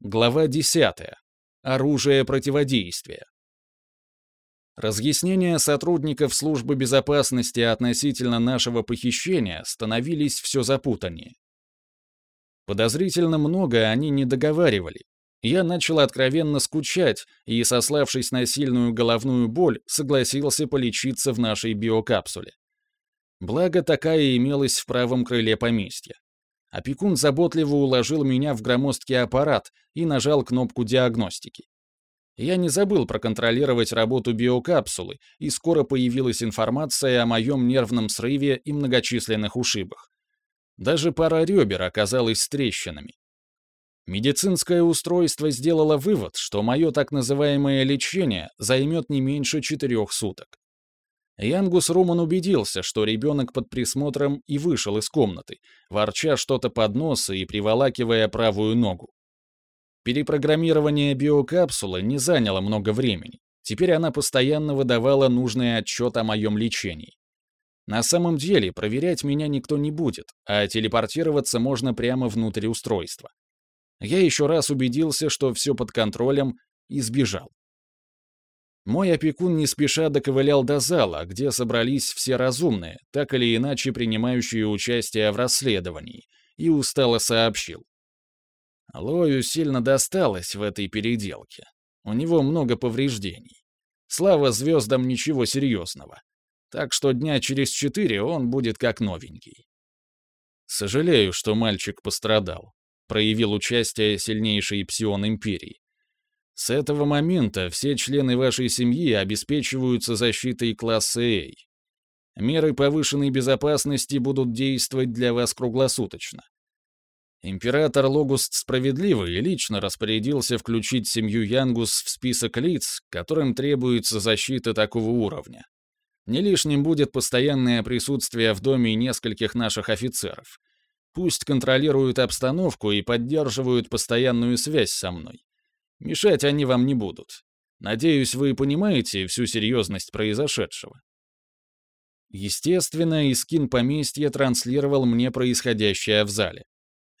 Глава 10. Оружие противодействия. Разъяснения сотрудников службы безопасности относительно нашего похищения становились все запутаннее. Подозрительно много они не договаривали. Я начал откровенно скучать и, сославшись на сильную головную боль, согласился полечиться в нашей биокапсуле. Благо такая имелась в правом крыле поместья. Опекун заботливо уложил меня в громоздкий аппарат и нажал кнопку диагностики. Я не забыл проконтролировать работу биокапсулы, и скоро появилась информация о моем нервном срыве и многочисленных ушибах. Даже пара ребер оказалась с трещинами. Медицинское устройство сделало вывод, что мое так называемое лечение займет не меньше четырех суток. Янгус Руман убедился, что ребенок под присмотром и вышел из комнаты, ворча что-то под нос и приволакивая правую ногу. Перепрограммирование биокапсулы не заняло много времени. Теперь она постоянно выдавала нужный отчет о моем лечении. На самом деле, проверять меня никто не будет, а телепортироваться можно прямо внутрь устройства. Я еще раз убедился, что все под контролем, и сбежал. Мой опекун не спеша доковылял до зала, где собрались все разумные, так или иначе принимающие участие в расследовании, и устало сообщил. Лою сильно досталось в этой переделке. У него много повреждений. Слава звездам ничего серьезного. Так что дня через четыре он будет как новенький. Сожалею, что мальчик пострадал. Проявил участие сильнейший псион Империи. С этого момента все члены вашей семьи обеспечиваются защитой класса A. Меры повышенной безопасности будут действовать для вас круглосуточно. Император Логуст Справедливый лично распорядился включить семью Янгус в список лиц, которым требуется защита такого уровня. Не лишним будет постоянное присутствие в доме нескольких наших офицеров. Пусть контролируют обстановку и поддерживают постоянную связь со мной. Мешать они вам не будут. Надеюсь, вы понимаете всю серьезность произошедшего. Естественно, Искин поместья транслировал мне происходящее в зале.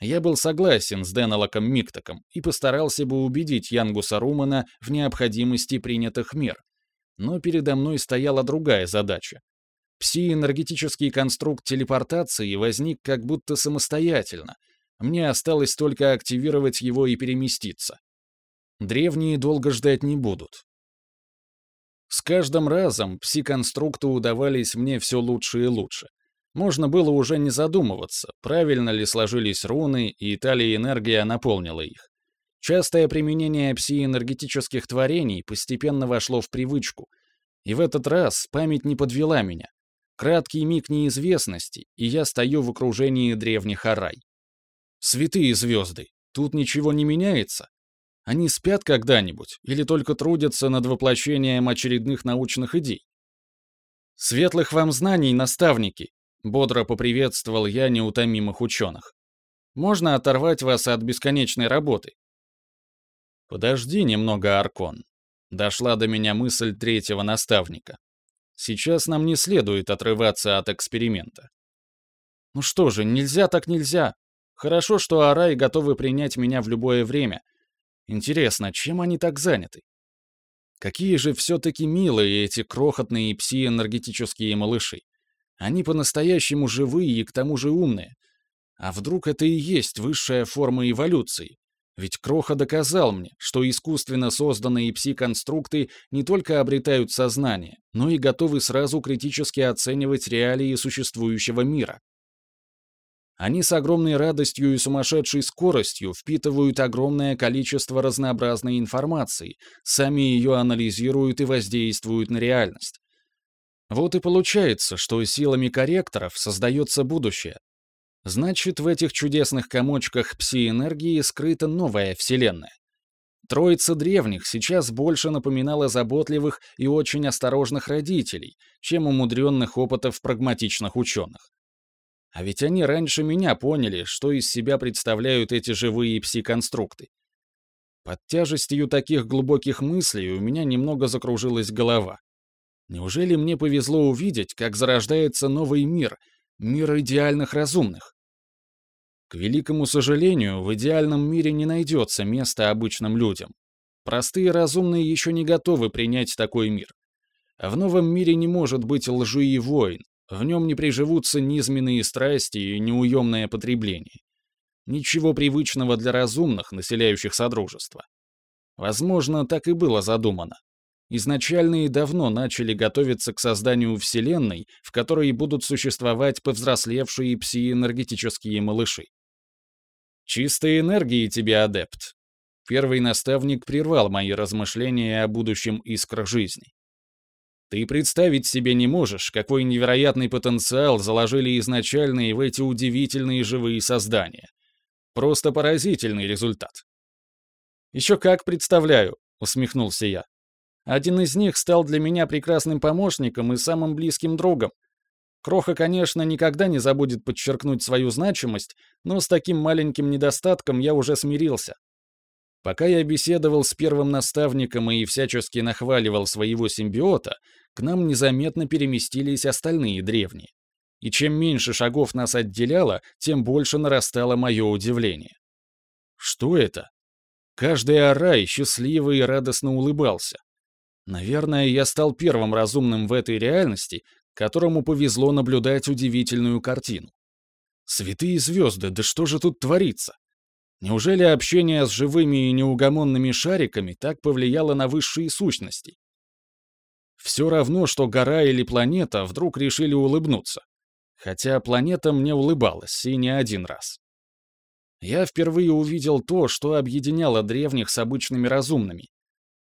Я был согласен с Денелоком Миктоком и постарался бы убедить Янгуса Румана в необходимости принятых мер. Но передо мной стояла другая задача. Пси-энергетический конструкт телепортации возник как будто самостоятельно. Мне осталось только активировать его и переместиться. Древние долго ждать не будут. С каждым разом пси-конструкты удавались мне все лучше и лучше. Можно было уже не задумываться, правильно ли сложились руны, и та энергия наполнила их. Частое применение пси-энергетических творений постепенно вошло в привычку. И в этот раз память не подвела меня. Краткий миг неизвестности, и я стою в окружении древних арай. Святые звезды, тут ничего не меняется? Они спят когда-нибудь или только трудятся над воплощением очередных научных идей? Светлых вам знаний, наставники, бодро поприветствовал я неутомимых ученых. Можно оторвать вас от бесконечной работы. Подожди немного, Аркон. Дошла до меня мысль третьего наставника. Сейчас нам не следует отрываться от эксперимента. Ну что же, нельзя так нельзя. Хорошо, что Арай готовы принять меня в любое время, Интересно, чем они так заняты? Какие же все-таки милые эти крохотные пси-энергетические малыши. Они по-настоящему живые и к тому же умные. А вдруг это и есть высшая форма эволюции? Ведь Кроха доказал мне, что искусственно созданные пси-конструкты не только обретают сознание, но и готовы сразу критически оценивать реалии существующего мира. Они с огромной радостью и сумасшедшей скоростью впитывают огромное количество разнообразной информации, сами ее анализируют и воздействуют на реальность. Вот и получается, что силами корректоров создается будущее. Значит, в этих чудесных комочках пси-энергии скрыта новая вселенная. Троица древних сейчас больше напоминала заботливых и очень осторожных родителей, чем умудренных опытов прагматичных ученых. А ведь они раньше меня поняли, что из себя представляют эти живые пси-конструкты. Под тяжестью таких глубоких мыслей у меня немного закружилась голова. Неужели мне повезло увидеть, как зарождается новый мир, мир идеальных разумных? К великому сожалению, в идеальном мире не найдется места обычным людям. Простые разумные еще не готовы принять такой мир. В новом мире не может быть лжи и войн, в нем не приживутся низменные страсти и неуемное потребление. Ничего привычного для разумных, населяющих Содружество. Возможно, так и было задумано. Изначальные давно начали готовиться к созданию Вселенной, в которой будут существовать повзрослевшие псиэнергетические малыши. «Чистой энергии тебе, адепт!» Первый наставник прервал мои размышления о будущем искр жизни. Ты представить себе не можешь, какой невероятный потенциал заложили изначальные в эти удивительные живые создания. Просто поразительный результат. «Еще как представляю», — усмехнулся я. «Один из них стал для меня прекрасным помощником и самым близким другом. Кроха, конечно, никогда не забудет подчеркнуть свою значимость, но с таким маленьким недостатком я уже смирился. Пока я беседовал с первым наставником и всячески нахваливал своего симбиота, к нам незаметно переместились остальные древние. И чем меньше шагов нас отделяло, тем больше нарастало мое удивление. Что это? Каждый арай счастливо и радостно улыбался. Наверное, я стал первым разумным в этой реальности, которому повезло наблюдать удивительную картину. Святые звезды, да что же тут творится? Неужели общение с живыми и неугомонными шариками так повлияло на высшие сущности? Все равно, что гора или планета вдруг решили улыбнуться. Хотя планета мне улыбалась, и не один раз. Я впервые увидел то, что объединяло древних с обычными разумными.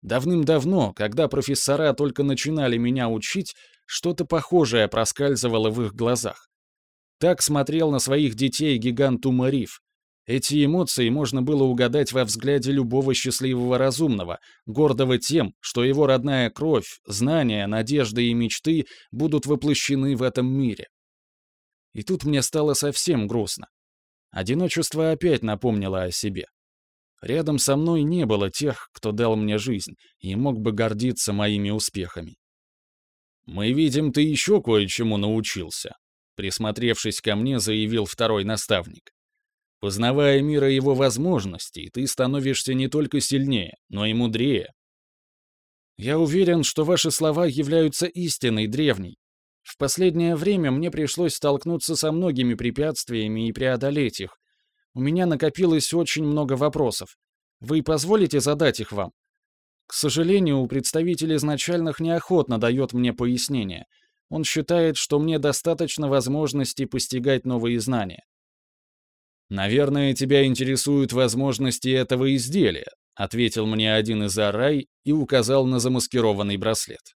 Давным-давно, когда профессора только начинали меня учить, что-то похожее проскальзывало в их глазах. Так смотрел на своих детей гигант Умариф, эти эмоции можно было угадать во взгляде любого счастливого разумного, гордого тем, что его родная кровь, знания, надежды и мечты будут воплощены в этом мире. И тут мне стало совсем грустно. Одиночество опять напомнило о себе. Рядом со мной не было тех, кто дал мне жизнь и мог бы гордиться моими успехами. «Мы видим, ты еще кое-чему научился», — присмотревшись ко мне, заявил второй наставник. Познавая мир и его возможностей, ты становишься не только сильнее, но и мудрее. Я уверен, что ваши слова являются истиной древней. В последнее время мне пришлось столкнуться со многими препятствиями и преодолеть их. У меня накопилось очень много вопросов. Вы позволите задать их вам? К сожалению, представитель изначальных неохотно дает мне пояснения. Он считает, что мне достаточно возможности постигать новые знания. «Наверное, тебя интересуют возможности этого изделия», ответил мне один из арай и указал на замаскированный браслет.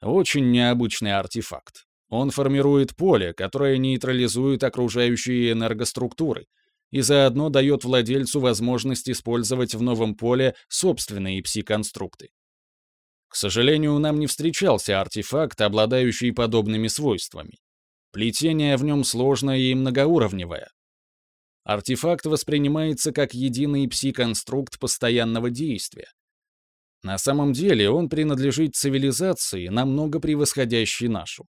Очень необычный артефакт. Он формирует поле, которое нейтрализует окружающие энергоструктуры и заодно дает владельцу возможность использовать в новом поле собственные пси-конструкты. К сожалению, нам не встречался артефакт, обладающий подобными свойствами. Плетение в нем сложное и многоуровневое, Артефакт воспринимается как единый пси-конструкт постоянного действия. На самом деле он принадлежит цивилизации, намного превосходящей нашу.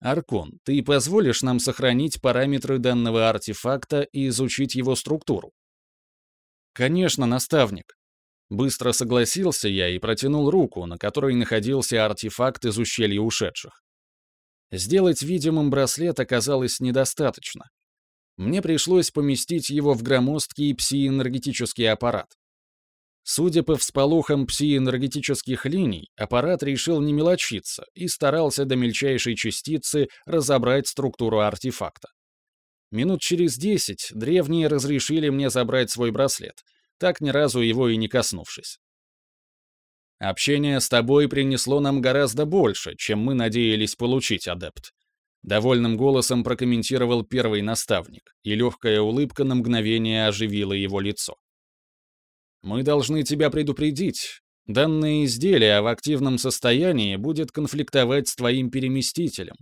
Аркон, ты позволишь нам сохранить параметры данного артефакта и изучить его структуру? Конечно, наставник. Быстро согласился я и протянул руку, на которой находился артефакт из ущелья ушедших. Сделать видимым браслет оказалось недостаточно мне пришлось поместить его в громоздкий псиэнергетический аппарат. Судя по всполохам псиэнергетических линий, аппарат решил не мелочиться и старался до мельчайшей частицы разобрать структуру артефакта. Минут через десять древние разрешили мне забрать свой браслет, так ни разу его и не коснувшись. Общение с тобой принесло нам гораздо больше, чем мы надеялись получить, адепт. Довольным голосом прокомментировал первый наставник, и легкая улыбка на мгновение оживила его лицо. «Мы должны тебя предупредить. Данное изделие в активном состоянии будет конфликтовать с твоим переместителем.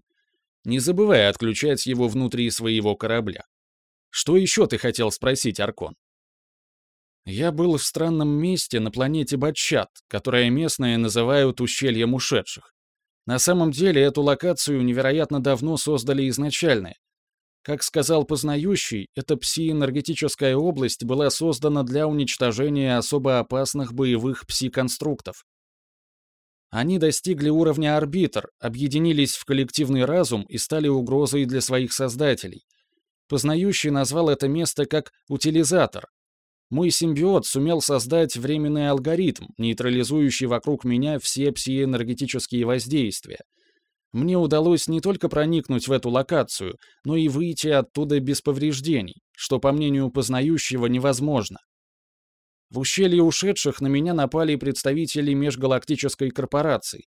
Не забывай отключать его внутри своего корабля. Что еще ты хотел спросить, Аркон?» Я был в странном месте на планете Батчат, которое местные называют ущельем ушедших. На самом деле эту локацию невероятно давно создали изначально. Как сказал познающий, эта пси-энергетическая область была создана для уничтожения особо опасных боевых пси-конструктов. Они достигли уровня арбитр, объединились в коллективный разум и стали угрозой для своих создателей. Познающий назвал это место как «утилизатор». Мой симбиот сумел создать временный алгоритм, нейтрализующий вокруг меня все псиэнергетические воздействия — мне удалось не только проникнуть в эту локацию, но и выйти оттуда без повреждений, что, по мнению познающего, невозможно. В ущелье ушедших на меня напали представители межгалактической корпорации.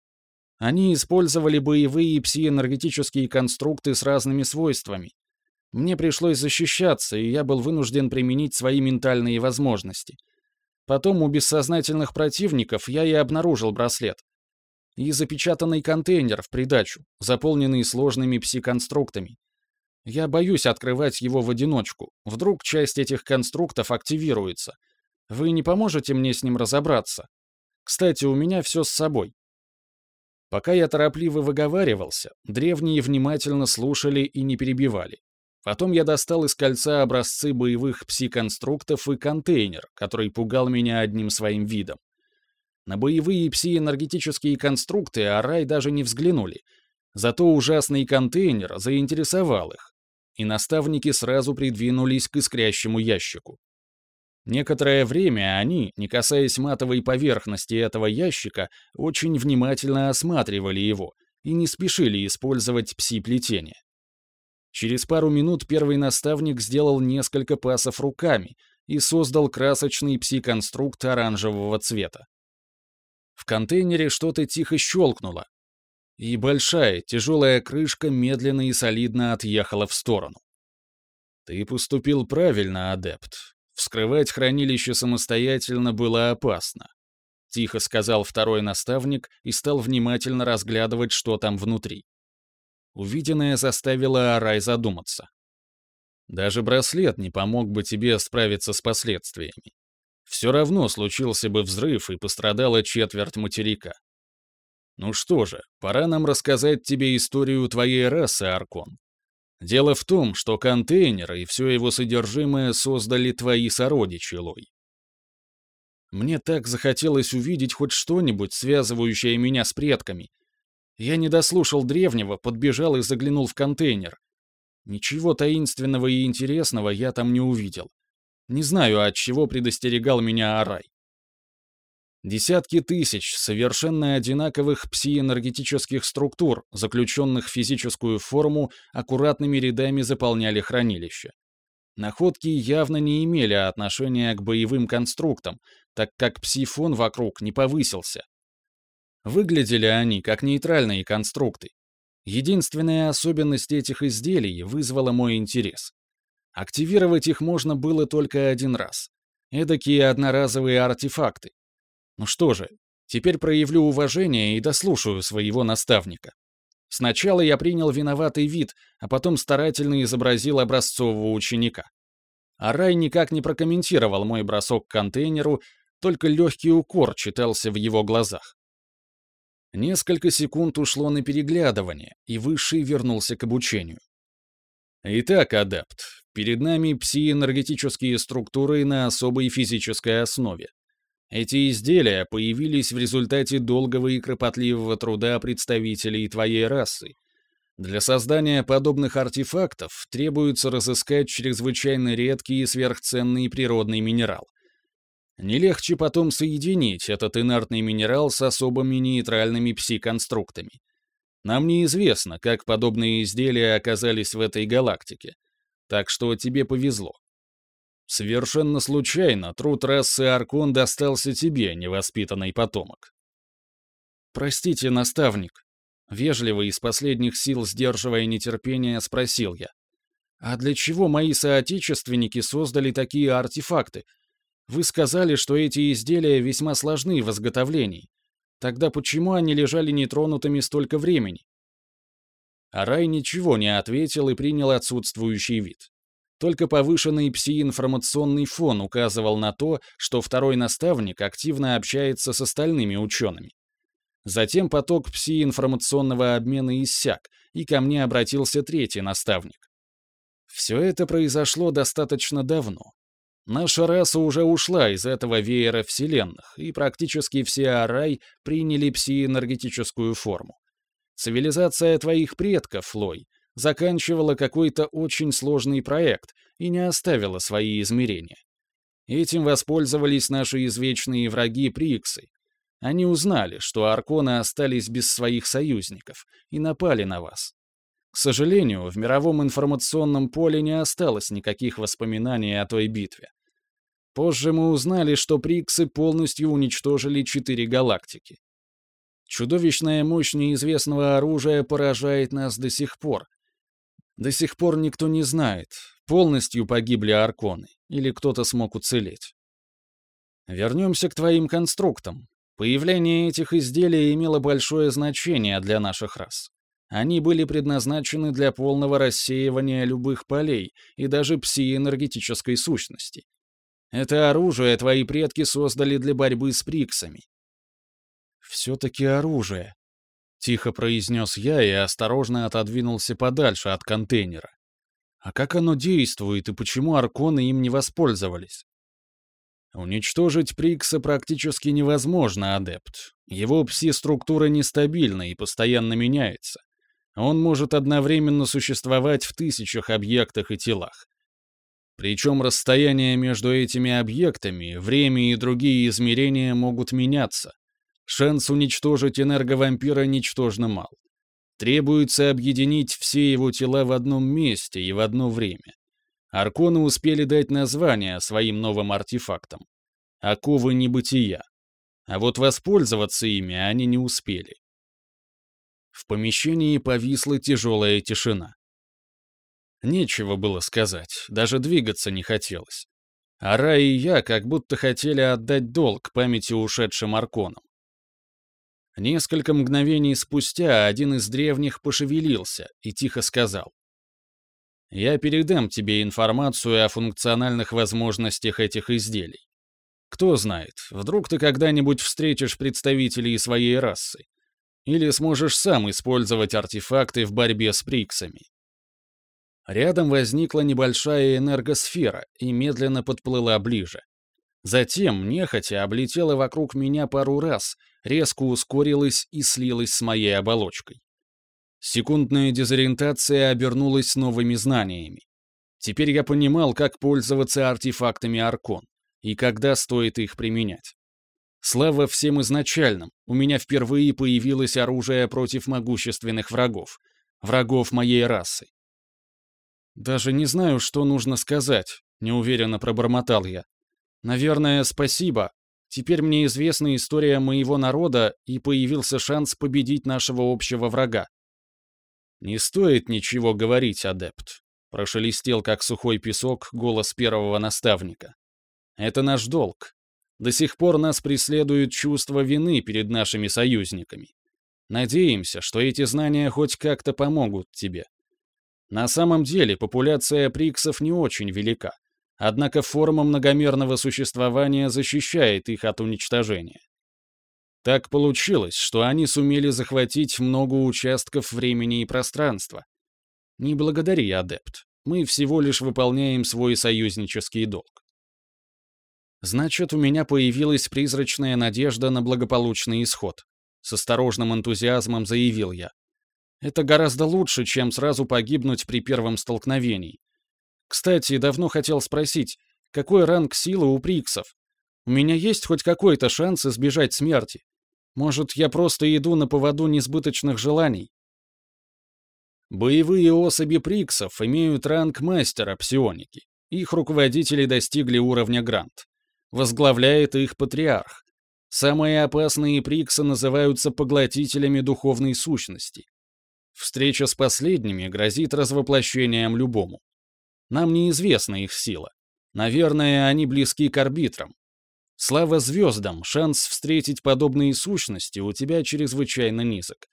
Они использовали боевые псиэнергетические конструкты с разными свойствами. Мне пришлось защищаться, и я был вынужден применить свои ментальные возможности. Потом у бессознательных противников я и обнаружил браслет и запечатанный контейнер в придачу, заполненный сложными пси-конструктами. Я боюсь открывать его в одиночку. Вдруг часть этих конструктов активируется. Вы не поможете мне с ним разобраться? Кстати, у меня все с собой. Пока я торопливо выговаривался, древние внимательно слушали и не перебивали. Потом я достал из кольца образцы боевых пси-конструктов и контейнер, который пугал меня одним своим видом. На боевые пси-энергетические конструкты Арай даже не взглянули. Зато ужасный контейнер заинтересовал их. И наставники сразу придвинулись к искрящему ящику. Некоторое время они, не касаясь матовой поверхности этого ящика, очень внимательно осматривали его и не спешили использовать пси-плетение. Через пару минут первый наставник сделал несколько пасов руками и создал красочный пси-конструкт оранжевого цвета. В контейнере что-то тихо щелкнуло, и большая, тяжелая крышка медленно и солидно отъехала в сторону. «Ты поступил правильно, адепт. Вскрывать хранилище самостоятельно было опасно», — тихо сказал второй наставник и стал внимательно разглядывать, что там внутри. Увиденное заставило Арай задуматься. «Даже браслет не помог бы тебе справиться с последствиями. Все равно случился бы взрыв и пострадала четверть материка. Ну что же, пора нам рассказать тебе историю твоей расы, Аркон. Дело в том, что контейнер и все его содержимое создали твои сородичи, Лой. Мне так захотелось увидеть хоть что-нибудь, связывающее меня с предками. Я не дослушал древнего, подбежал и заглянул в контейнер. Ничего таинственного и интересного я там не увидел. Не знаю, от чего предостерегал меня Арай. Десятки тысяч совершенно одинаковых псиэнергетических структур, заключенных в физическую форму, аккуратными рядами заполняли хранилище. Находки явно не имели отношения к боевым конструктам, так как псифон вокруг не повысился. Выглядели они как нейтральные конструкты. Единственная особенность этих изделий вызвала мой интерес. Активировать их можно было только один раз. Эдакие одноразовые артефакты. Ну что же, теперь проявлю уважение и дослушаю своего наставника. Сначала я принял виноватый вид, а потом старательно изобразил образцового ученика. Арай никак не прокомментировал мой бросок к контейнеру, только легкий укор читался в его глазах. Несколько секунд ушло на переглядывание, и Высший вернулся к обучению. Итак, адепт, Перед нами псиэнергетические структуры на особой физической основе. Эти изделия появились в результате долгого и кропотливого труда представителей твоей расы. Для создания подобных артефактов требуется разыскать чрезвычайно редкий и сверхценный природный минерал. Не легче потом соединить этот инертный минерал с особыми нейтральными пси-конструктами. Нам неизвестно, как подобные изделия оказались в этой галактике. Так что тебе повезло. Совершенно случайно труд расы Аркон достался тебе, невоспитанный потомок. «Простите, наставник», — вежливо из последних сил сдерживая нетерпение, спросил я. «А для чего мои соотечественники создали такие артефакты? Вы сказали, что эти изделия весьма сложны в изготовлении. Тогда почему они лежали нетронутыми столько времени? Арай ничего не ответил и принял отсутствующий вид. Только повышенный пси-информационный фон указывал на то, что второй наставник активно общается с остальными учеными. Затем поток пси-информационного обмена иссяк, и ко мне обратился третий наставник. Все это произошло достаточно давно. Наша раса уже ушла из этого веера вселенных, и практически все Арай приняли псиэнергетическую форму. Цивилизация твоих предков, Лой, заканчивала какой-то очень сложный проект и не оставила свои измерения. Этим воспользовались наши извечные враги Приксы. Они узнали, что Арконы остались без своих союзников и напали на вас. К сожалению, в мировом информационном поле не осталось никаких воспоминаний о той битве. Позже мы узнали, что Приксы полностью уничтожили четыре галактики. Чудовищная мощь неизвестного оружия поражает нас до сих пор. До сих пор никто не знает, полностью погибли Арконы, или кто-то смог уцелеть. Вернемся к твоим конструктам. Появление этих изделий имело большое значение для наших рас. Они были предназначены для полного рассеивания любых полей и даже псиэнергетической сущности. Это оружие твои предки создали для борьбы с приксами. «Все-таки оружие», — тихо произнес я и осторожно отодвинулся подальше от контейнера. «А как оно действует и почему арконы им не воспользовались?» Уничтожить Прикса практически невозможно, адепт. Его пси-структура нестабильна и постоянно меняется. Он может одновременно существовать в тысячах объектах и телах. Причем расстояние между этими объектами, время и другие измерения могут меняться. Шанс уничтожить энерговампира ничтожно мал. Требуется объединить все его тела в одном месте и в одно время. Арконы успели дать название своим новым артефактам. Оковы небытия. А вот воспользоваться ими они не успели. В помещении повисла тяжелая тишина. Нечего было сказать, даже двигаться не хотелось. Ара и я как будто хотели отдать долг памяти ушедшим Арконам. Несколько мгновений спустя один из древних пошевелился и тихо сказал. «Я передам тебе информацию о функциональных возможностях этих изделий. Кто знает, вдруг ты когда-нибудь встретишь представителей своей расы. Или сможешь сам использовать артефакты в борьбе с приксами. Рядом возникла небольшая энергосфера и медленно подплыла ближе. Затем, нехотя, облетела вокруг меня пару раз, резко ускорилась и слилась с моей оболочкой. Секундная дезориентация обернулась новыми знаниями. Теперь я понимал, как пользоваться артефактами Аркон и когда стоит их применять. Слава всем изначальным, у меня впервые появилось оружие против могущественных врагов, врагов моей расы. «Даже не знаю, что нужно сказать», — неуверенно пробормотал я. «Наверное, спасибо. Теперь мне известна история моего народа, и появился шанс победить нашего общего врага». «Не стоит ничего говорить, адепт», — прошелестел, как сухой песок, голос первого наставника. «Это наш долг. До сих пор нас преследует чувство вины перед нашими союзниками. Надеемся, что эти знания хоть как-то помогут тебе. На самом деле популяция приксов не очень велика, однако форма многомерного существования защищает их от уничтожения. Так получилось, что они сумели захватить много участков времени и пространства. Не благодари, адепт. Мы всего лишь выполняем свой союзнический долг. Значит, у меня появилась призрачная надежда на благополучный исход. С осторожным энтузиазмом заявил я. Это гораздо лучше, чем сразу погибнуть при первом столкновении. Кстати, давно хотел спросить, какой ранг силы у приксов? У меня есть хоть какой-то шанс избежать смерти? Может, я просто иду на поводу несбыточных желаний? Боевые особи приксов имеют ранг мастера псионики. Их руководители достигли уровня грант. Возглавляет их патриарх. Самые опасные приксы называются поглотителями духовной сущности. Встреча с последними грозит развоплощением любому. Нам неизвестна их сила. Наверное, они близки к арбитрам. Слава звездам, шанс встретить подобные сущности у тебя чрезвычайно низок.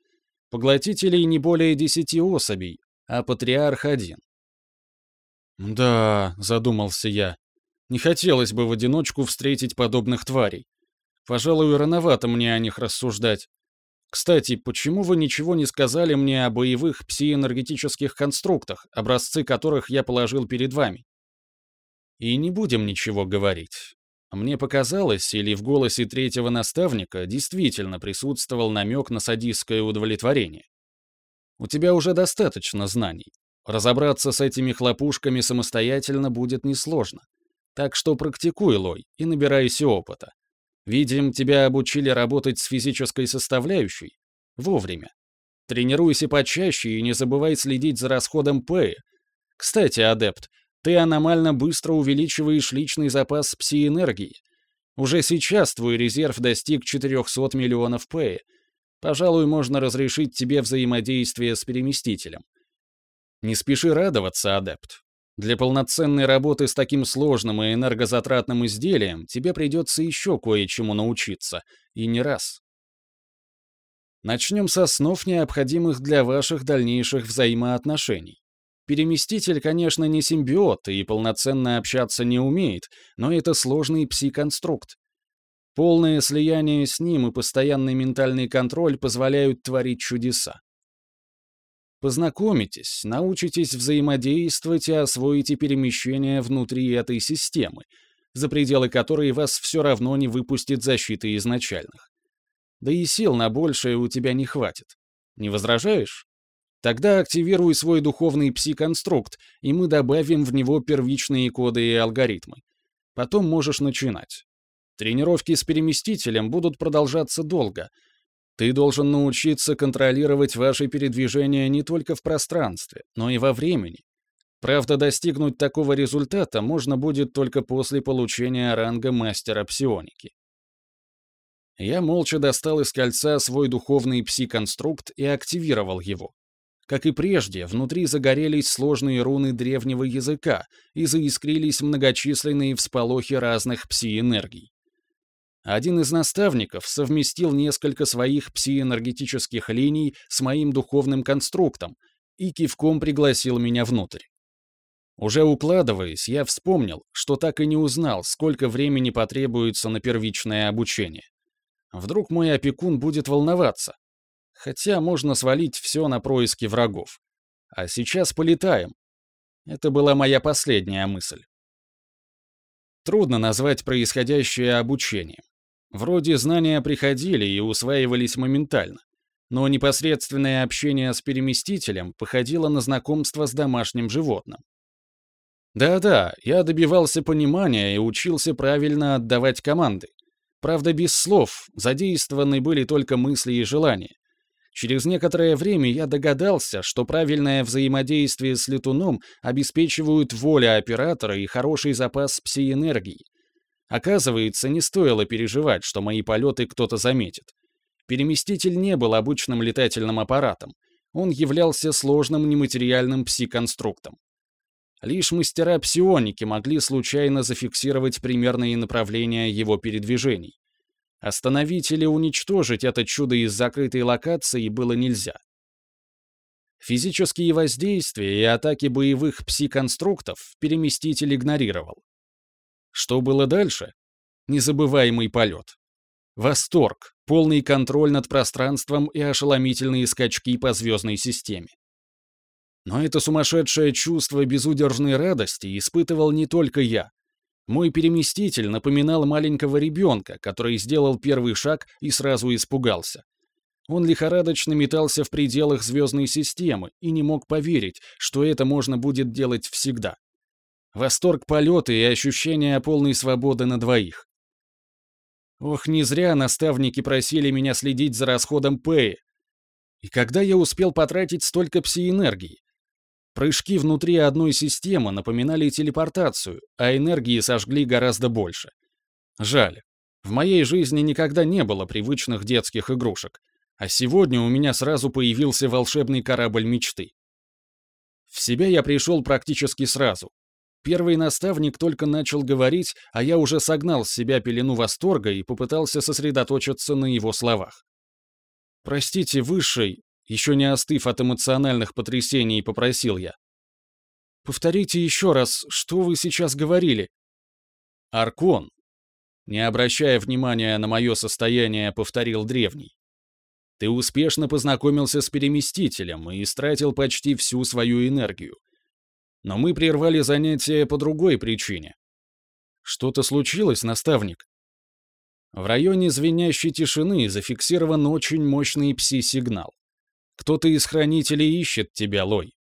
Поглотителей не более десяти особей, а патриарх один. «Да», — задумался я, не хотелось бы в одиночку встретить подобных тварей. Пожалуй, рановато мне о них рассуждать. Кстати, почему вы ничего не сказали мне о боевых псиэнергетических конструктах, образцы которых я положил перед вами? И не будем ничего говорить. Мне показалось, или в голосе третьего наставника действительно присутствовал намек на садистское удовлетворение. У тебя уже достаточно знаний. Разобраться с этими хлопушками самостоятельно будет несложно. Так что практикуй, Лой, и набирайся опыта. Видим, тебя обучили работать с физической составляющей. Вовремя. Тренируйся почаще и не забывай следить за расходом П. Кстати, адепт, ты аномально быстро увеличиваешь личный запас пси-энергии. Уже сейчас твой резерв достиг 400 миллионов П. Пожалуй, можно разрешить тебе взаимодействие с переместителем. Не спеши радоваться, адепт. Для полноценной работы с таким сложным и энергозатратным изделием тебе придется еще кое-чему научиться, и не раз. Начнем со снов, необходимых для ваших дальнейших взаимоотношений. Переместитель, конечно, не симбиот и полноценно общаться не умеет, но это сложный пси-конструкт. Полное слияние с ним и постоянный ментальный контроль позволяют творить чудеса. Познакомитесь, научитесь взаимодействовать и освоите перемещение внутри этой системы, за пределы которой вас все равно не выпустит защита изначальных. Да и сил на большее у тебя не хватит. Не возражаешь? Тогда активируй свой духовный пси-конструкт, и мы добавим в него первичные коды и алгоритмы. Потом можешь начинать. Тренировки с переместителем будут продолжаться долго — ты должен научиться контролировать ваши передвижения не только в пространстве, но и во времени. Правда, достигнуть такого результата можно будет только после получения ранга мастера псионики. Я молча достал из кольца свой духовный пси-конструкт и активировал его. Как и прежде, внутри загорелись сложные руны древнего языка и заискрились многочисленные всполохи разных пси-энергий. Один из наставников совместил несколько своих псиэнергетических линий с моим духовным конструктом и кивком пригласил меня внутрь. Уже укладываясь, я вспомнил, что так и не узнал, сколько времени потребуется на первичное обучение. Вдруг мой опекун будет волноваться. Хотя можно свалить все на происки врагов. А сейчас полетаем. Это была моя последняя мысль. Трудно назвать происходящее обучением. Вроде знания приходили и усваивались моментально, но непосредственное общение с переместителем походило на знакомство с домашним животным. Да-да, я добивался понимания и учился правильно отдавать команды. Правда, без слов, задействованы были только мысли и желания. Через некоторое время я догадался, что правильное взаимодействие с летуном обеспечивают воля оператора и хороший запас пси-энергии, Оказывается, не стоило переживать, что мои полеты кто-то заметит. Переместитель не был обычным летательным аппаратом. Он являлся сложным нематериальным пси-конструктом. Лишь мастера псионики могли случайно зафиксировать примерные направления его передвижений. Остановить или уничтожить это чудо из закрытой локации было нельзя. Физические воздействия и атаки боевых пси-конструктов переместитель игнорировал. Что было дальше? Незабываемый полет. Восторг, полный контроль над пространством и ошеломительные скачки по звездной системе. Но это сумасшедшее чувство безудержной радости испытывал не только я. Мой переместитель напоминал маленького ребенка, который сделал первый шаг и сразу испугался. Он лихорадочно метался в пределах звездной системы и не мог поверить, что это можно будет делать всегда. Восторг полета и ощущение полной свободы на двоих. Ох, не зря наставники просили меня следить за расходом Пэя. И когда я успел потратить столько пси-энергии? Прыжки внутри одной системы напоминали телепортацию, а энергии сожгли гораздо больше. Жаль. В моей жизни никогда не было привычных детских игрушек. А сегодня у меня сразу появился волшебный корабль мечты. В себя я пришел практически сразу, Первый наставник только начал говорить, а я уже согнал с себя пелену восторга и попытался сосредоточиться на его словах. «Простите, Высший», еще не остыв от эмоциональных потрясений, попросил я. «Повторите еще раз, что вы сейчас говорили?» «Аркон», не обращая внимания на мое состояние, повторил древний. Ты успешно познакомился с переместителем и истратил почти всю свою энергию. Но мы прервали занятие по другой причине. Что-то случилось, наставник? В районе звенящей тишины зафиксирован очень мощный пси-сигнал. Кто-то из хранителей ищет тебя, Лой.